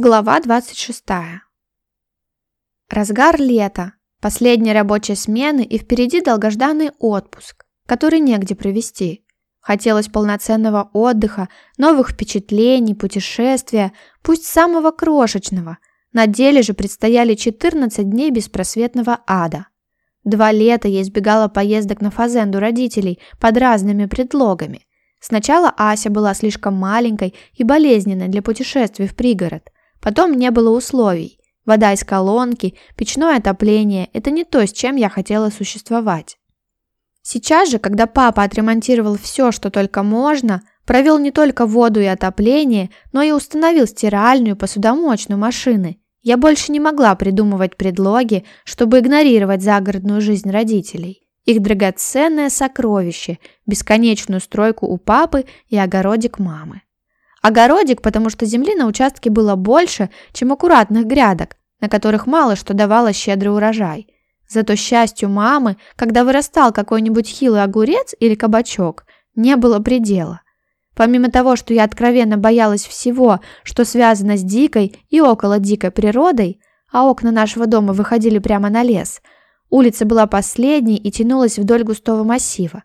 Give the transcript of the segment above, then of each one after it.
Глава 26. Разгар лета, последняя рабочая смены и впереди долгожданный отпуск, который негде провести. Хотелось полноценного отдыха, новых впечатлений, путешествия, пусть самого крошечного. На деле же предстояли 14 дней беспросветного ада. Два лета я избегала поездок на фазенду родителей под разными предлогами. Сначала Ася была слишком маленькой и болезненной для путешествий в пригород – Потом не было условий. Вода из колонки, печное отопление – это не то, с чем я хотела существовать. Сейчас же, когда папа отремонтировал все, что только можно, провел не только воду и отопление, но и установил стиральную посудомоечную машины, я больше не могла придумывать предлоги, чтобы игнорировать загородную жизнь родителей. Их драгоценное сокровище – бесконечную стройку у папы и огородик мамы огородик, потому что земли на участке было больше, чем аккуратных грядок, на которых мало что давало щедрый урожай. Зато счастью мамы, когда вырастал какой-нибудь хилый огурец или кабачок, не было предела. Помимо того, что я откровенно боялась всего, что связано с дикой и около дикой природой, а окна нашего дома выходили прямо на лес, улица была последней и тянулась вдоль густого массива.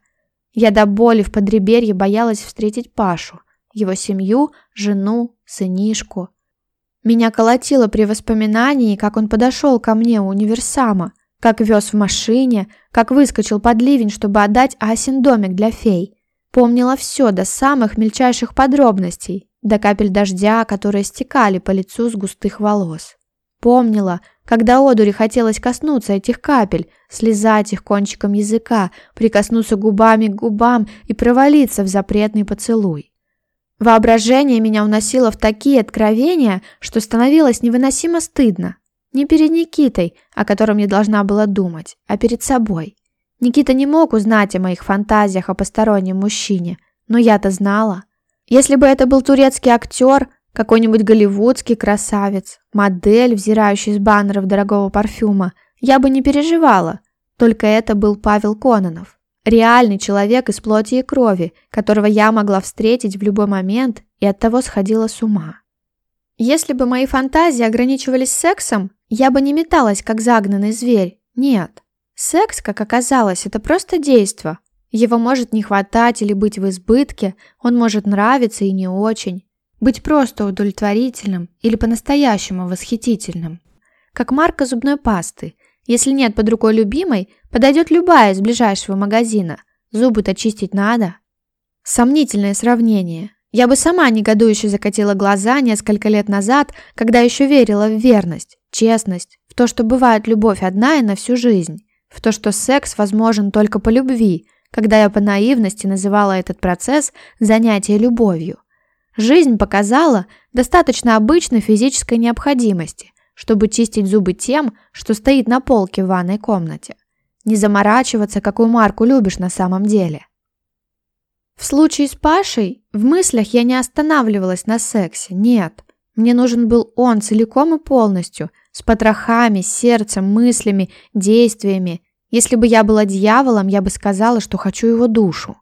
Я до боли в подреберье боялась встретить Пашу его семью, жену, сынишку. Меня колотило при воспоминании, как он подошел ко мне у универсама, как вез в машине, как выскочил под ливень, чтобы отдать Асин домик для фей. Помнила все до самых мельчайших подробностей, до капель дождя, которые стекали по лицу с густых волос. Помнила, когда одури хотелось коснуться этих капель, слезать их кончиком языка, прикоснуться губами к губам и провалиться в запретный поцелуй. Воображение меня уносило в такие откровения, что становилось невыносимо стыдно. Не перед Никитой, о котором я должна была думать, а перед собой. Никита не мог узнать о моих фантазиях о постороннем мужчине, но я-то знала. Если бы это был турецкий актер, какой-нибудь голливудский красавец, модель, взирающий с баннеров дорогого парфюма, я бы не переживала. Только это был Павел Кононов. Реальный человек из плоти и крови, которого я могла встретить в любой момент и от того сходила с ума. Если бы мои фантазии ограничивались сексом, я бы не металась, как загнанный зверь. Нет. Секс, как оказалось, это просто действо. Его может не хватать или быть в избытке, он может нравиться и не очень. Быть просто удовлетворительным или по-настоящему восхитительным. Как марка зубной пасты. если нет под рукой любимой, подойдет любая из ближайшего магазина. Зубы-то чистить надо. Сомнительное сравнение. Я бы сама негодующе закатила глаза несколько лет назад, когда еще верила в верность, честность, в то, что бывает любовь одна и на всю жизнь, в то, что секс возможен только по любви, когда я по наивности называла этот процесс занятие любовью. Жизнь показала достаточно обычной физической необходимости, чтобы чистить зубы тем, что стоит на полке в ванной комнате. Не заморачиваться, какую марку любишь на самом деле. В случае с Пашей в мыслях я не останавливалась на сексе, нет. Мне нужен был он целиком и полностью, с потрохами, сердцем, мыслями, действиями. Если бы я была дьяволом, я бы сказала, что хочу его душу.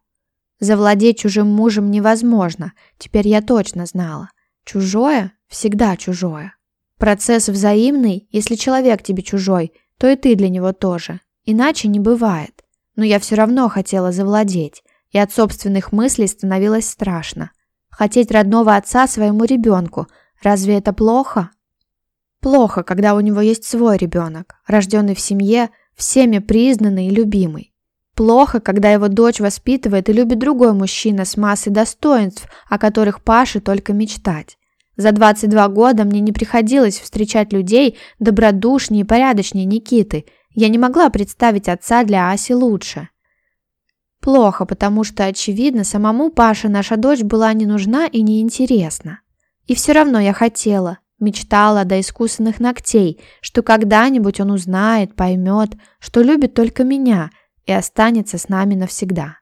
Завладеть чужим мужем невозможно, теперь я точно знала. Чужое всегда чужое. Процесс взаимный, если человек тебе чужой, то и ты для него тоже. Иначе не бывает. Но я все равно хотела завладеть, и от собственных мыслей становилось страшно. Хотеть родного отца своему ребенку, разве это плохо? Плохо, когда у него есть свой ребенок, рожденный в семье, всеми признанный и любимый. Плохо, когда его дочь воспитывает и любит другой мужчина с массой достоинств, о которых Паше только мечтать. За 22 года мне не приходилось встречать людей добродушнее и порядочнее Никиты. Я не могла представить отца для Аси лучше. Плохо, потому что, очевидно, самому Паше наша дочь была не нужна и не интересна. И все равно я хотела, мечтала до искусанных ногтей, что когда-нибудь он узнает, поймет, что любит только меня и останется с нами навсегда.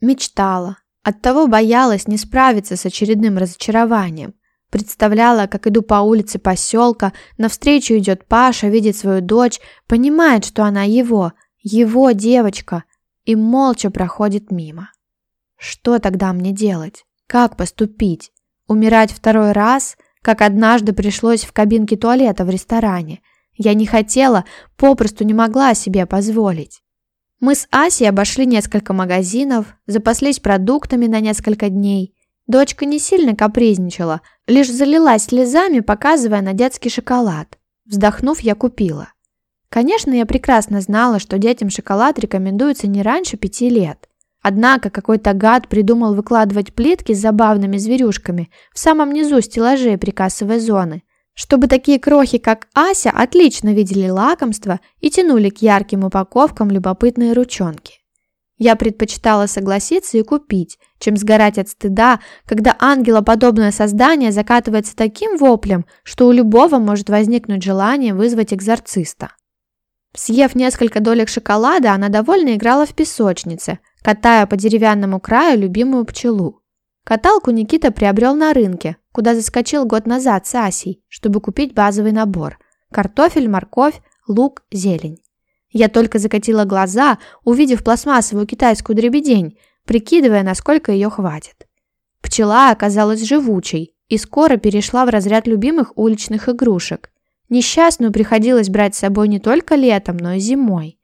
Мечтала. Оттого боялась не справиться с очередным разочарованием, Представляла, как иду по улице поселка, навстречу идет Паша, видит свою дочь, понимает, что она его, его девочка, и молча проходит мимо. Что тогда мне делать? Как поступить? Умирать второй раз, как однажды пришлось в кабинке туалета в ресторане. Я не хотела, попросту не могла себе позволить. Мы с Асей обошли несколько магазинов, запаслись продуктами на несколько дней. Дочка не сильно капризничала, лишь залилась слезами, показывая на детский шоколад. Вздохнув, я купила. Конечно, я прекрасно знала, что детям шоколад рекомендуется не раньше пяти лет. Однако какой-то гад придумал выкладывать плитки с забавными зверюшками в самом низу стеллажей прикасовой зоны, чтобы такие крохи, как Ася, отлично видели лакомство и тянули к ярким упаковкам любопытные ручонки. Я предпочитала согласиться и купить, чем сгорать от стыда, когда ангелоподобное создание закатывается таким воплем, что у любого может возникнуть желание вызвать экзорциста. Съев несколько долек шоколада, она довольно играла в песочнице, катая по деревянному краю любимую пчелу. Каталку Никита приобрел на рынке, куда заскочил год назад с Асей, чтобы купить базовый набор – картофель, морковь, лук, зелень. Я только закатила глаза, увидев пластмассовую китайскую дребедень, прикидывая, насколько ее хватит. Пчела оказалась живучей и скоро перешла в разряд любимых уличных игрушек. Несчастную приходилось брать с собой не только летом, но и зимой.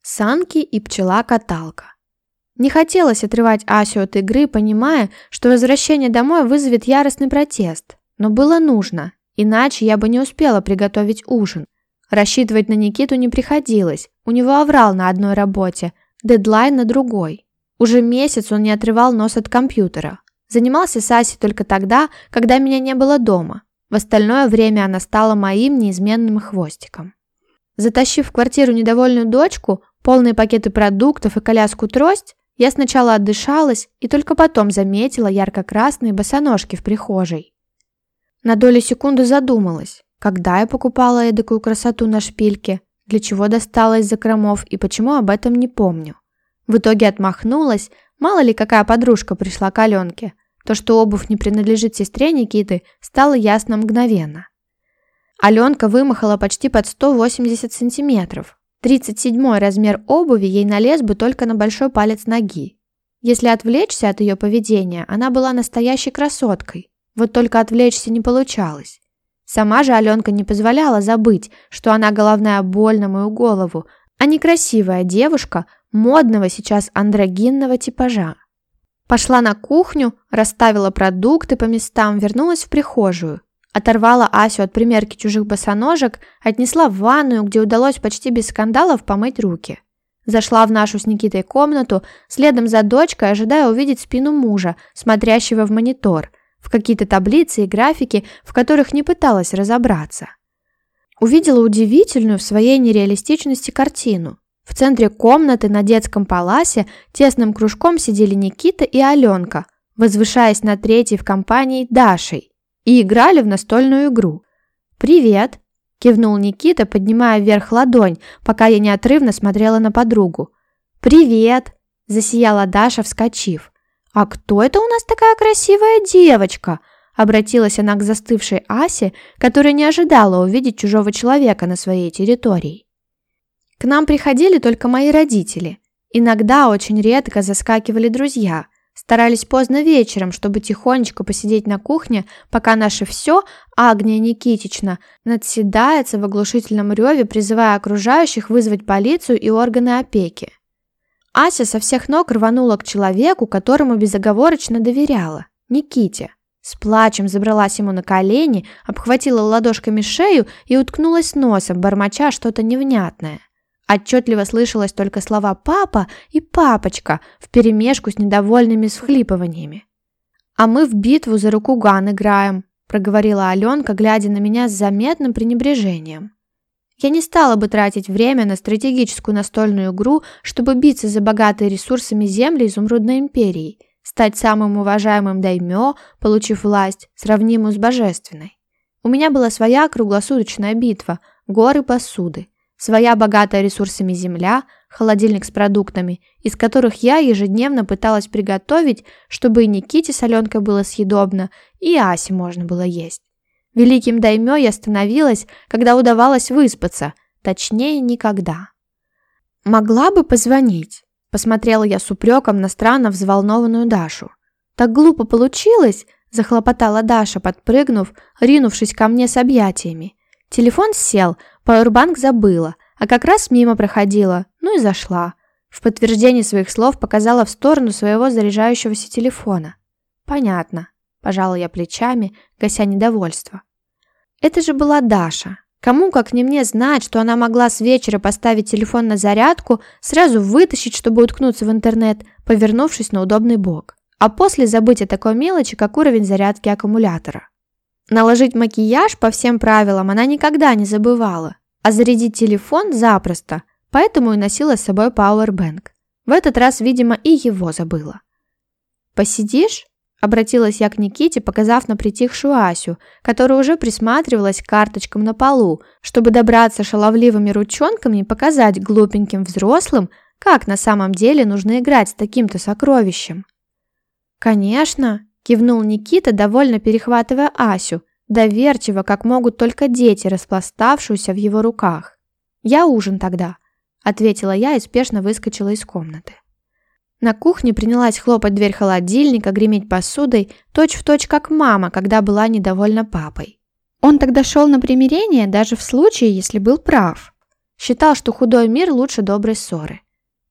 Санки и пчела-каталка. Не хотелось отрывать Асю от игры, понимая, что возвращение домой вызовет яростный протест. Но было нужно, иначе я бы не успела приготовить ужин. Рассчитывать на Никиту не приходилось, у него оврал на одной работе, дедлайн на другой. Уже месяц он не отрывал нос от компьютера. Занимался с Асей только тогда, когда меня не было дома. В остальное время она стала моим неизменным хвостиком. Затащив в квартиру недовольную дочку, полные пакеты продуктов и коляску-трость, я сначала отдышалась и только потом заметила ярко-красные босоножки в прихожей. На долю секунды задумалась. Когда я покупала эдакую красоту на шпильке? Для чего достала из закромов и почему об этом не помню? В итоге отмахнулась, мало ли какая подружка пришла к Аленке. То, что обувь не принадлежит сестре Никиты, стало ясно мгновенно. Аленка вымахала почти под 180 сантиметров. 37 размер обуви ей налез бы только на большой палец ноги. Если отвлечься от ее поведения, она была настоящей красоткой. Вот только отвлечься не получалось. Сама же Аленка не позволяла забыть, что она головная боль на мою голову, а не красивая девушка модного сейчас андрогинного типажа. Пошла на кухню, расставила продукты по местам, вернулась в прихожую. Оторвала Асю от примерки чужих босоножек, отнесла в ванную, где удалось почти без скандалов помыть руки. Зашла в нашу с Никитой комнату, следом за дочкой, ожидая увидеть спину мужа, смотрящего в монитор – в какие-то таблицы и графики, в которых не пыталась разобраться. Увидела удивительную в своей нереалистичности картину. В центре комнаты на детском паласе тесным кружком сидели Никита и Аленка, возвышаясь на третьей в компании Дашей, и играли в настольную игру. «Привет!» – кивнул Никита, поднимая вверх ладонь, пока я неотрывно смотрела на подругу. «Привет!» – засияла Даша, вскочив. «А кто это у нас такая красивая девочка?» Обратилась она к застывшей Асе, которая не ожидала увидеть чужого человека на своей территории. «К нам приходили только мои родители. Иногда очень редко заскакивали друзья. Старались поздно вечером, чтобы тихонечко посидеть на кухне, пока наше все, Агния Никитична, надседается в оглушительном реве, призывая окружающих вызвать полицию и органы опеки». Ася со всех ног рванула к человеку, которому безоговорочно доверяла, Никите. С плачем забралась ему на колени, обхватила ладошками шею и уткнулась носом, бормоча что-то невнятное. Отчетливо слышалось только слова «папа» и «папочка» вперемешку с недовольными всхлипываниями. «А мы в битву за руку Ган играем», — проговорила Аленка, глядя на меня с заметным пренебрежением. Я не стала бы тратить время на стратегическую настольную игру, чтобы биться за богатые ресурсами земли Изумрудной империи, стать самым уважаемым даймё, получив власть, сравнимую с божественной. У меня была своя круглосуточная битва, горы посуды, своя богатая ресурсами земля, холодильник с продуктами, из которых я ежедневно пыталась приготовить, чтобы и Никите с Аленкой было съедобно, и Асе можно было есть. Великим даймё я становилась, когда удавалось выспаться, точнее, никогда. «Могла бы позвонить?» – посмотрела я с упреком на странно взволнованную Дашу. «Так глупо получилось!» – захлопотала Даша, подпрыгнув, ринувшись ко мне с объятиями. Телефон сел, пауэрбанк забыла, а как раз мимо проходила, ну и зашла. В подтверждение своих слов показала в сторону своего заряжающегося телефона. «Понятно. Пожала я плечами, гася недовольство. Это же была Даша. Кому, как не мне, знать, что она могла с вечера поставить телефон на зарядку, сразу вытащить, чтобы уткнуться в интернет, повернувшись на удобный бок, а после забыть о такой мелочи, как уровень зарядки аккумулятора. Наложить макияж по всем правилам она никогда не забывала, а зарядить телефон запросто, поэтому и носила с собой пауэрбэнк. В этот раз, видимо, и его забыла. «Посидишь?» Обратилась я к Никите, показав на притихшую Асю, которая уже присматривалась к карточкам на полу, чтобы добраться шаловливыми ручонками и показать глупеньким взрослым, как на самом деле нужно играть с таким-то сокровищем. «Конечно!» – кивнул Никита, довольно перехватывая Асю, доверчиво, как могут только дети, распластавшуюся в его руках. «Я ужин тогда», – ответила я и спешно выскочила из комнаты. На кухне принялась хлопать дверь холодильника, греметь посудой, точь-в-точь как мама, когда была недовольна папой. Он тогда шел на примирение, даже в случае, если был прав. Считал, что худой мир лучше доброй ссоры.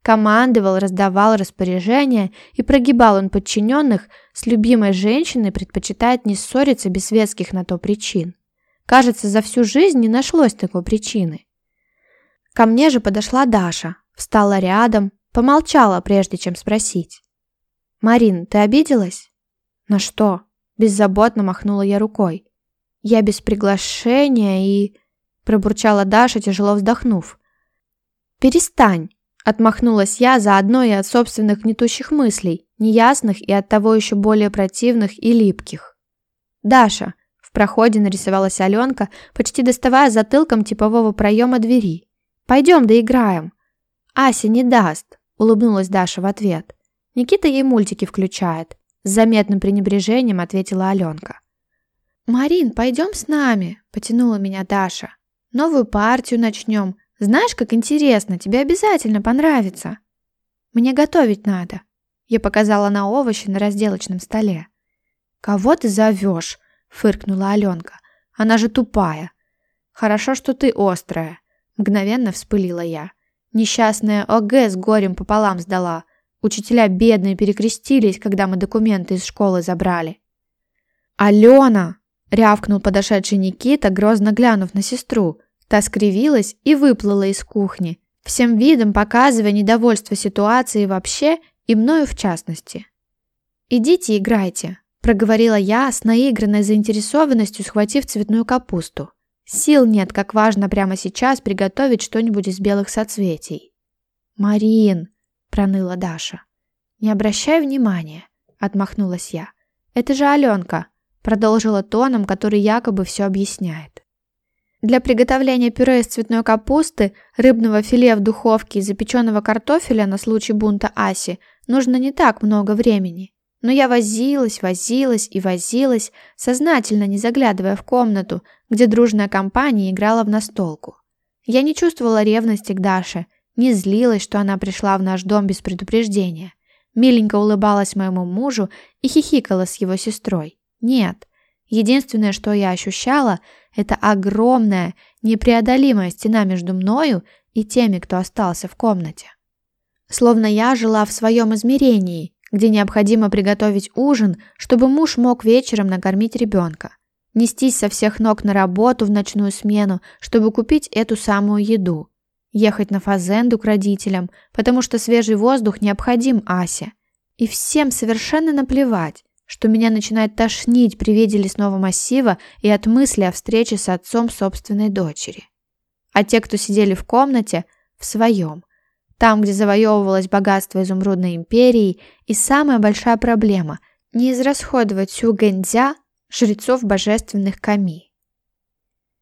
Командовал, раздавал распоряжения, и прогибал он подчиненных, с любимой женщиной предпочитает не ссориться без веских на то причин. Кажется, за всю жизнь не нашлось такой причины. Ко мне же подошла Даша, встала рядом, Помолчала, прежде чем спросить. «Марин, ты обиделась?» «На что?» Беззаботно махнула я рукой. «Я без приглашения и...» Пробурчала Даша, тяжело вздохнув. «Перестань!» Отмахнулась я заодно и от собственных гнетущих мыслей, неясных и оттого еще более противных и липких. «Даша!» В проходе нарисовалась Аленка, почти доставая затылком типового проема двери. «Пойдем доиграем!» «Ася не даст!» улыбнулась Даша в ответ. «Никита ей мультики включает», с заметным пренебрежением ответила Аленка. «Марин, пойдем с нами», – потянула меня Даша. «Новую партию начнем. Знаешь, как интересно, тебе обязательно понравится». «Мне готовить надо», – я показала на овощи на разделочном столе. «Кого ты зовешь?» – фыркнула Аленка. «Она же тупая». «Хорошо, что ты острая», – мгновенно вспылила я. Несчастная ОГЭ с горем пополам сдала. Учителя бедные перекрестились, когда мы документы из школы забрали. «Алена!» – рявкнул подошедший Никита, грозно глянув на сестру. Та скривилась и выплыла из кухни, всем видом показывая недовольство ситуации вообще и мною в частности. «Идите играйте», – проговорила я с наигранной заинтересованностью, схватив цветную капусту. Сил нет, как важно прямо сейчас приготовить что-нибудь из белых соцветий. «Марин!» – проныла Даша. «Не обращай внимания!» – отмахнулась я. «Это же Аленка!» – продолжила тоном, который якобы все объясняет. Для приготовления пюре из цветной капусты, рыбного филе в духовке и запеченного картофеля на случай бунта Аси нужно не так много времени. Но я возилась, возилась и возилась, сознательно не заглядывая в комнату, где дружная компания играла в настолку. Я не чувствовала ревности к Даше, не злилась, что она пришла в наш дом без предупреждения. Миленько улыбалась моему мужу и хихикала с его сестрой. Нет. Единственное, что я ощущала, это огромная, непреодолимая стена между мною и теми, кто остался в комнате. Словно я жила в своем измерении где необходимо приготовить ужин, чтобы муж мог вечером накормить ребенка. Нестись со всех ног на работу в ночную смену, чтобы купить эту самую еду. Ехать на фазенду к родителям, потому что свежий воздух необходим Асе. И всем совершенно наплевать, что меня начинает тошнить при виде лесного массива и от мысли о встрече с отцом собственной дочери. А те, кто сидели в комнате, в своем – там, где завоевывалось богатство изумрудной империи, и самая большая проблема – не израсходовать всю гэнзя жрецов божественных камий.